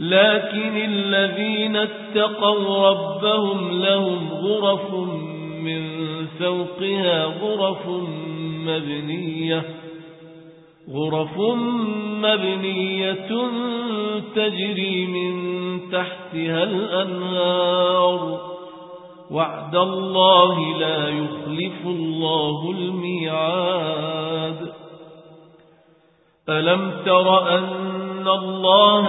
لكن الذين اتقوا ربهم لهم غرف من فوقها غرف مبنية غرف مبنية تجري من تحتها الأنهار. وعد الله لا يخلف الله الميعاد. ألم تر أن الله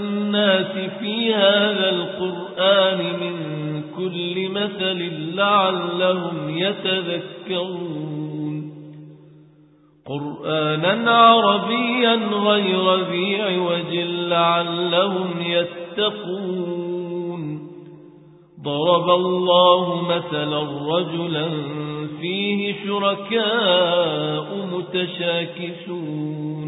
في هذا القرآن من كل مثل لعلهم يتذكرون. قرآنا عربيا غير ذي عوج لعلهم يتقون. ضرب الله مثلا رجلا فيه شركاء متشاكسون.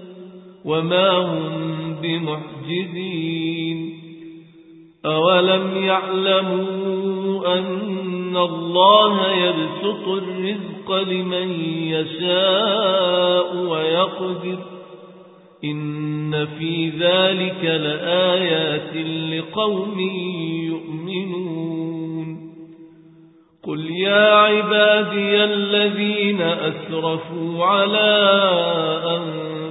وما هم بمعجزين أولم يعلموا أن الله يبسط الرزق لمن يشاء ويقدر إن في ذلك لآيات لقوم يؤمنون قل يا عبادي الذين أسرفوا على أنفسهم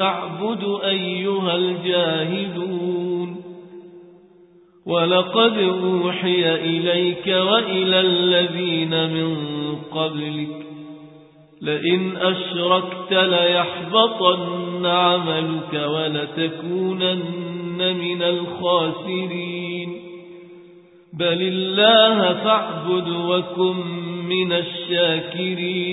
أعبد أيها الجاهدون ولقد أوحي إليك وإلى الذين من قبلك لئن أشركت ليحبطن عملك ولتكونن من الخاسرين بل الله فاعبد وكن من الشاكرين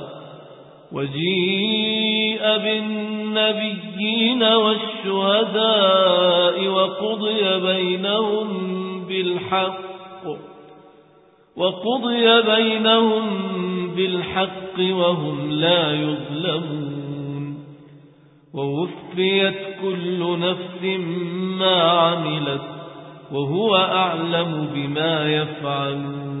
وجيء بالنبيين والشهداء وقضي بينهم بالحق وقضي بينهم بالحق وهم لا يظلمون. ووفيت كل نفس ما عملت وهو أعلم بما يفعلون.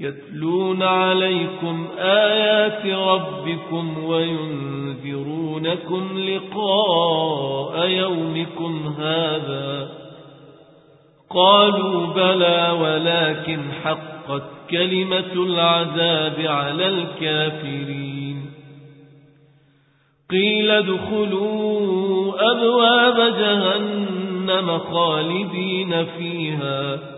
يتلون عليكم آيات ربكم وينذرونكم لقاء يومكم هذا. قالوا بلى ولكن حقت كلمة العذاب على الكافرين. قيل ادخلوا أبواب جهنم خالدين فيها.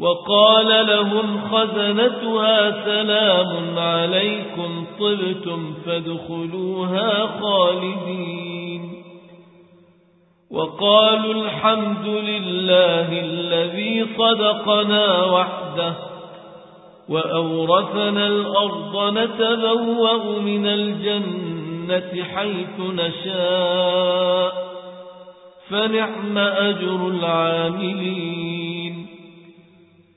وقال لهم خزنتها سلام عليكم طبتم فادخلوها خالدين. وقالوا الحمد لله الذي صدقنا وحده وأورثنا الأرض نتبوأ من الجنة حيث نشاء. فنعم أجر العاملين.